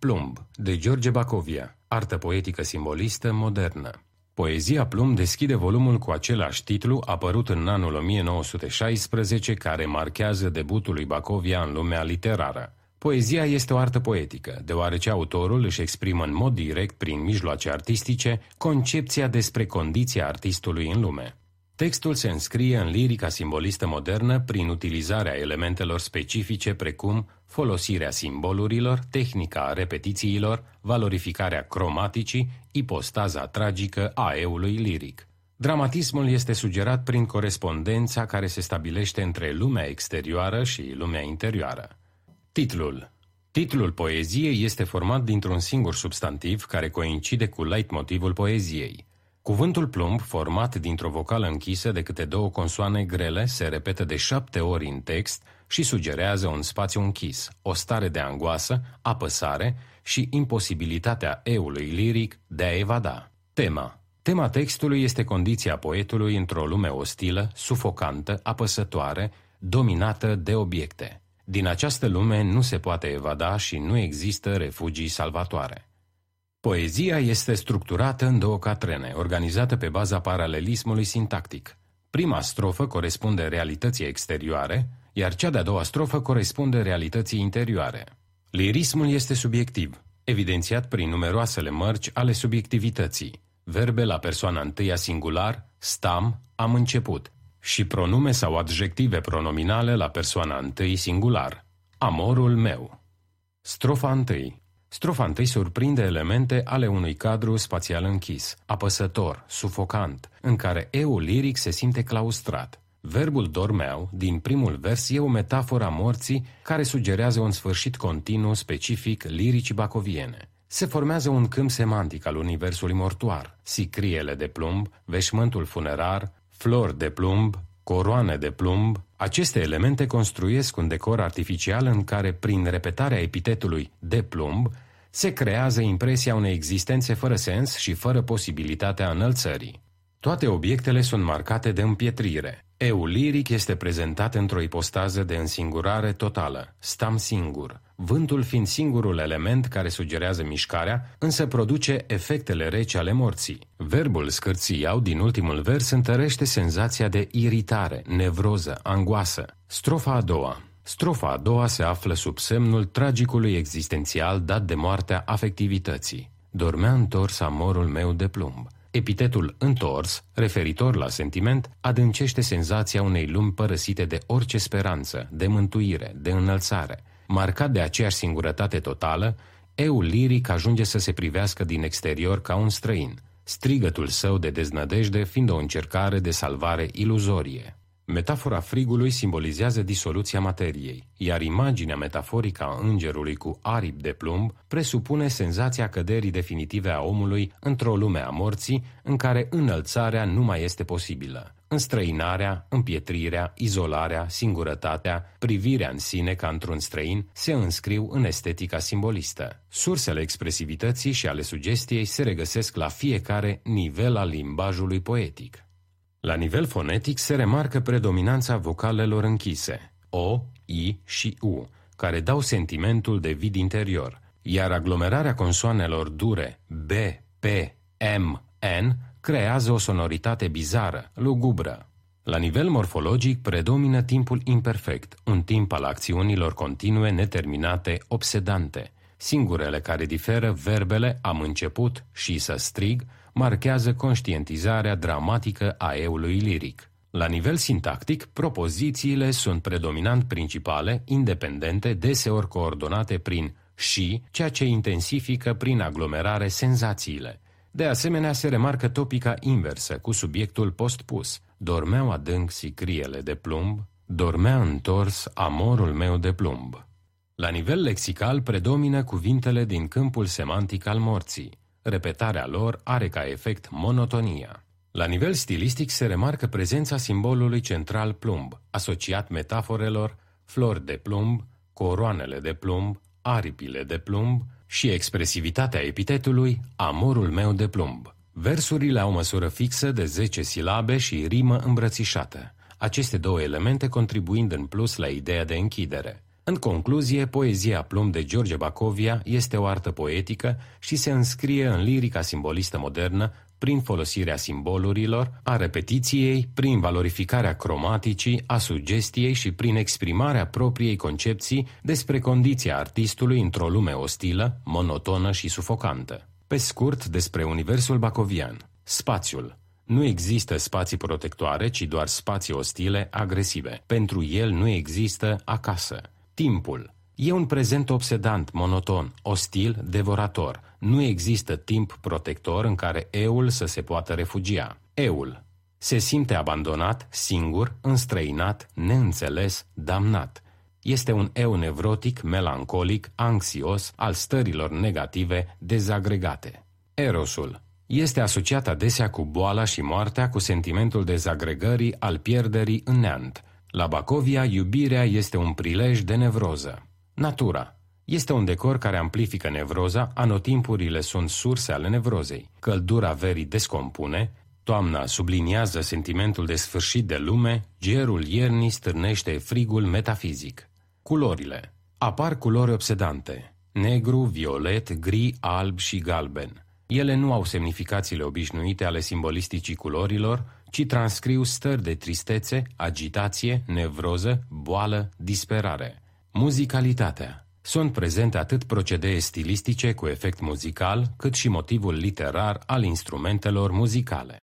Plumb, de George Bacovia, artă poetică simbolistă modernă. Poezia Plumb deschide volumul cu același titlu, apărut în anul 1916, care marchează debutul lui Bacovia în lumea literară. Poezia este o artă poetică, deoarece autorul își exprimă în mod direct, prin mijloace artistice, concepția despre condiția artistului în lume. Textul se înscrie în lirica simbolistă modernă prin utilizarea elementelor specifice precum folosirea simbolurilor, tehnica repetițiilor, valorificarea cromaticii, ipostaza tragică a eului liric. Dramatismul este sugerat prin corespondența care se stabilește între lumea exterioară și lumea interioară. Titlul Titlul poeziei este format dintr-un singur substantiv care coincide cu leitmotivul poeziei – Cuvântul plumb, format dintr-o vocală închisă de câte două consoane grele, se repetă de șapte ori în text și sugerează un spațiu închis, o stare de angoasă, apăsare și imposibilitatea eului liric de a evada. Tema Tema textului este condiția poetului într-o lume ostilă, sufocantă, apăsătoare, dominată de obiecte. Din această lume nu se poate evada și nu există refugii salvatoare. Poezia este structurată în două catrene, organizată pe baza paralelismului sintactic. Prima strofă corespunde realității exterioare, iar cea de-a doua strofă corespunde realității interioare. Lirismul este subiectiv, evidențiat prin numeroasele mărci ale subiectivității, verbe la persoana întâia singular, stam, am început, și pronume sau adjective pronominale la persoana întâi singular, amorul meu. Strofa întâi Strofa întâi surprinde elemente ale unui cadru spațial închis, apăsător, sufocant, în care eu liric se simte claustrat. Verbul dormeau, din primul vers, e o metaforă a morții care sugerează un sfârșit continuu specific liricii bacoviene. Se formează un câmp semantic al universului mortuar, sicriele de plumb, veșmântul funerar, flori de plumb, coroane de plumb, aceste elemente construiesc un decor artificial în care, prin repetarea epitetului de plumb, se creează impresia unei existențe fără sens și fără posibilitatea înălțării. Toate obiectele sunt marcate de împietrire. Eu liric este prezentat într-o ipostază de însingurare totală. Stam singur. Vântul fiind singurul element care sugerează mișcarea, însă produce efectele rece ale morții. Verbul scârțiau din ultimul vers întărește senzația de iritare, nevroză, angoasă. Strofa a doua. Strofa a doua se află sub semnul tragicului existențial dat de moartea afectivității. Dormea întors amorul meu de plumb. Epitetul întors, referitor la sentiment, adâncește senzația unei lumi părăsite de orice speranță, de mântuire, de înălțare. Marcat de aceeași singurătate totală, eu liric ajunge să se privească din exterior ca un străin, strigătul său de deznădejde fiind o încercare de salvare iluzorie. Metafora frigului simbolizează disoluția materiei, iar imaginea metaforică a îngerului cu aripi de plumb presupune senzația căderii definitive a omului într-o lume a morții în care înălțarea nu mai este posibilă. Înstrăinarea, împietrirea, izolarea, singurătatea, privirea în sine ca într-un străin se înscriu în estetica simbolistă. Sursele expresivității și ale sugestiei se regăsesc la fiecare nivel al limbajului poetic. La nivel fonetic se remarcă predominanța vocalelor închise, O, I și U, care dau sentimentul de vid interior, iar aglomerarea consoanelor dure B, P, M, N creează o sonoritate bizară, lugubră. La nivel morfologic predomină timpul imperfect, un timp al acțiunilor continue, neterminate, obsedante. Singurele care diferă verbele am început și să strig marchează conștientizarea dramatică a eului liric. La nivel sintactic, propozițiile sunt predominant principale, independente, deseori coordonate prin și, ceea ce intensifică prin aglomerare senzațiile. De asemenea, se remarcă topica inversă cu subiectul postpus. Dormeau adânc sicriele de plumb, dormea întors amorul meu de plumb. La nivel lexical predomină cuvintele din câmpul semantic al morții. Repetarea lor are ca efect monotonia. La nivel stilistic se remarcă prezența simbolului central plumb, asociat metaforelor flori de plumb, coroanele de plumb, aripile de plumb și expresivitatea epitetului amorul meu de plumb. Versurile au măsură fixă de 10 silabe și rimă îmbrățișată, aceste două elemente contribuind în plus la ideea de închidere. În concluzie, poezia Plum de George Bacovia este o artă poetică și se înscrie în lirica simbolistă modernă prin folosirea simbolurilor, a repetiției, prin valorificarea cromaticii, a sugestiei și prin exprimarea propriei concepții despre condiția artistului într-o lume ostilă, monotonă și sufocantă. Pe scurt, despre universul bacovian. Spațiul. Nu există spații protectoare, ci doar spații ostile, agresive. Pentru el nu există acasă. Timpul. E un prezent obsedant, monoton, ostil, devorator. Nu există timp protector în care eul să se poată refugia. Eul. Se simte abandonat, singur, înstrăinat, neînțeles, damnat. Este un eu nevrotic, melancolic, anxios, al stărilor negative, dezagregate. Erosul. Este asociat adesea cu boala și moartea, cu sentimentul dezagregării, al pierderii în neant. La Bacovia, iubirea este un prilej de nevroză. Natura. Este un decor care amplifică nevroza, anotimpurile sunt surse ale nevrozei. Căldura verii descompune, toamna subliniază sentimentul de sfârșit de lume, gerul iernii stârnește frigul metafizic. Culorile. Apar culori obsedante. Negru, violet, gri, alb și galben. Ele nu au semnificațiile obișnuite ale simbolisticii culorilor, ci transcriu stări de tristețe, agitație, nevroză, boală, disperare. Muzicalitatea. Sunt prezente atât procedee stilistice cu efect muzical, cât și motivul literar al instrumentelor muzicale.